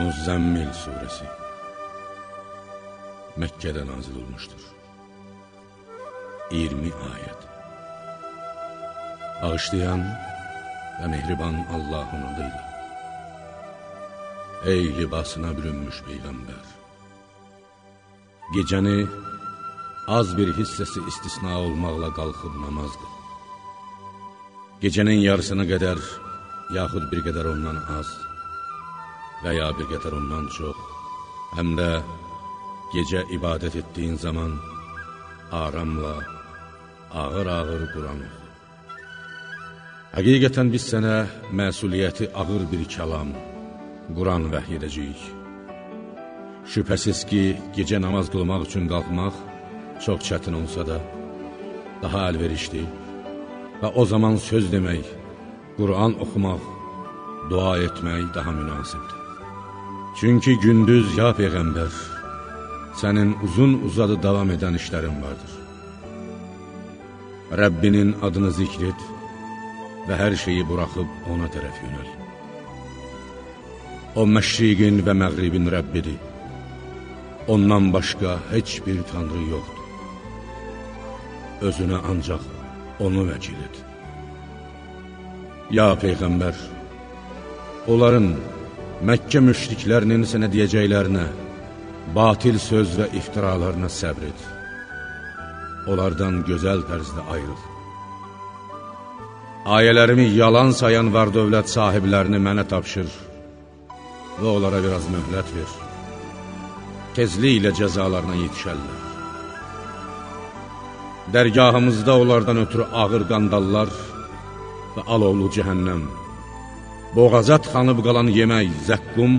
Muzzəmmil Suresi. Məkkədə nazil olmuşdur 20 ayət Bağışlayan və mehriban Allahın adıyla. Ey libasına bürünmüş Peyğəmbər Gecəni az bir hissəsi istisna olmaqla qalxıb namaz qıl Gecənin yarısına qədər, yaxud bir qədər ondan az və ya bir qədər ondan çox, həm də gecə ibadət etdiyin zaman aramla, ağır-ağır Quran oxu. Həqiqətən biz sənə məsuliyyəti ağır bir kəlam, Quran vəhy edəcəyik. Şübhəsiz ki, gecə namaz qılmaq üçün qalxmaq çox çətin olsa da, daha əlverişli və o zaman söz demək, Quran oxumaq, dua etmək daha münasibdir. Çünki gündüz, ya Peyğəmbər, sənin uzun-uzadı davam edən işlərin vardır. Rəbbinin adını zikr et və hər şeyi buraxıb ona tərəf yönəl. O, məşriqin və məğribin Rəbbidir. Ondan başqa heç bir tanrı yoxdur. Özünə ancaq onu vəkil et. Ya Peyğəmbər, onların, Məkkə müşriklərinin sənə deyəcəklərinə, batil söz və iftiralarına səbr et. Onlardan gözəl tərzdə ayrıl. Ayələrimi yalan sayan var dövlət sahiblərini mənə tapşır və onlara biraz möhlət ver. Tezliklə cəzalarına yetişərlər. Dərgahımızda onlardan ötürü ağır qandallar və alovlu cəhənnəm, boğaza tıxanıb qalan yemək, zəqqum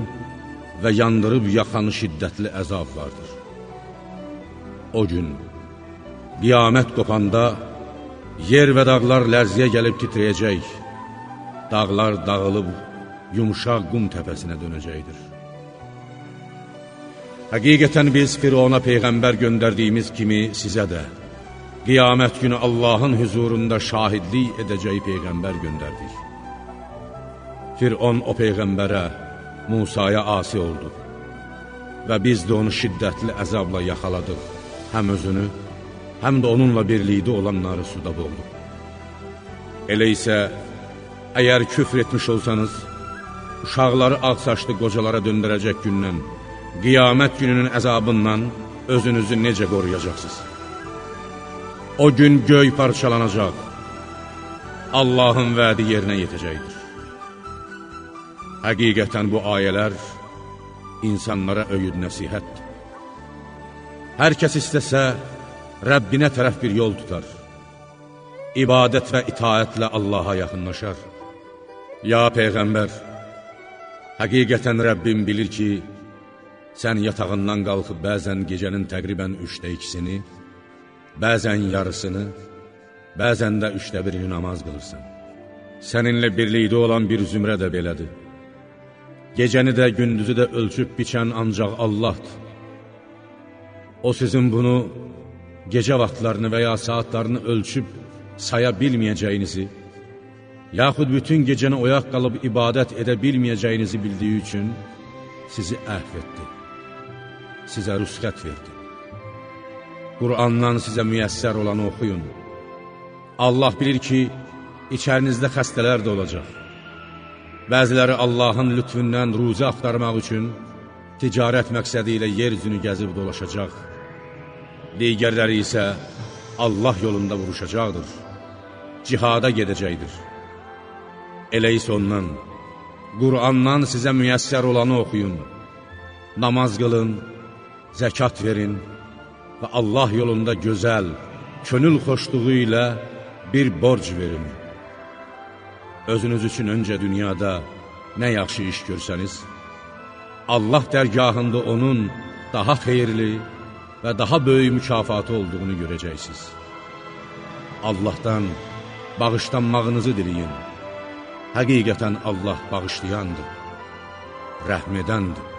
və yandırıb yaxanı şiddətli əzab vardır. O gün, qiyamət qopanda, yer və dağlar lərziyə gəlib titrəyəcək, dağlar dağılıb, yumuşaq qum təpəsinə dönəcəkdir. Həqiqətən biz Firona Peyğəmbər göndərdiyimiz kimi sizə də, qiyamət günü Allahın hüzurunda şahidlik edəcək Peyğəmbər göndərdik. Firon o Peyğəmbərə, Musaya asi oldu və biz də onu şiddətli əzabla yaxaladıq, həm özünü, həm də onunla birlikdə olanları suda boğduq. Elə isə, əgər küfr etmiş olsanız, uşaqları ağ saçlı qocalara döndürəcək gündən, qiyamət gününün əzabından özünüzü necə qoruyacaqsınız? O gün göy parçalanacaq, Allahın vədi yerinə yetəcəkdir. Həqiqətən bu ayələr insanlara öyüd nəsihətdir. Hər kəs istəsə, Rəbbinə tərəf bir yol tutar. İbadət və itaətlə Allaha yaxınlaşar. Ya Peyğəmbər, həqiqətən Rəbbim bilir ki, sən yatağından qalxıb bəzən gecənin təqribən üçdə ikisini, bəzən yarısını, bəzən də üçdə birini namaz qılırsan. Səninlə birlikdə olan bir zümrə də belədir. Gecəni də, gündüzü də ölçüb biçən ancaq Allahdır. O sizin bunu gecə vaxtlarını və ya saatlarını ölçüb saya bilməyəcəyinizi, yaxud bütün gecəni oyaq qalıb ibadət edə bilməyəcəyinizi bildiyi üçün sizi əhv etdi, sizə rüsxət verdi. Qur'andan sizə müyəssər olanı oxuyun. Allah bilir ki, içərinizdə xəstələr də olacaq. Bəziləri Allahın lütfündən ruzi axtarmaq üçün ticarət məqsədi ilə yer üzünü gəzib dolaşacaq. Digərləri isə Allah yolunda vuruşacaqdır, cihada gedəcəkdir. Elə isə ondan, Qur'andan sizə müyəssər olanı oxuyun, namaz qılın, zəkat verin və Allah yolunda gözəl, könül xoşluğu ilə bir borc verin. Özünüz üçün öncə dünyada nə yaxşı iş görsəniz, Allah dərgahında onun daha xeyirli və daha böyük mükafatı olduğunu görəcəksiniz. Allahdan bağışlanmağınızı diləyin. Həqiqətən Allah bağışlayandır, rəhm edəndir.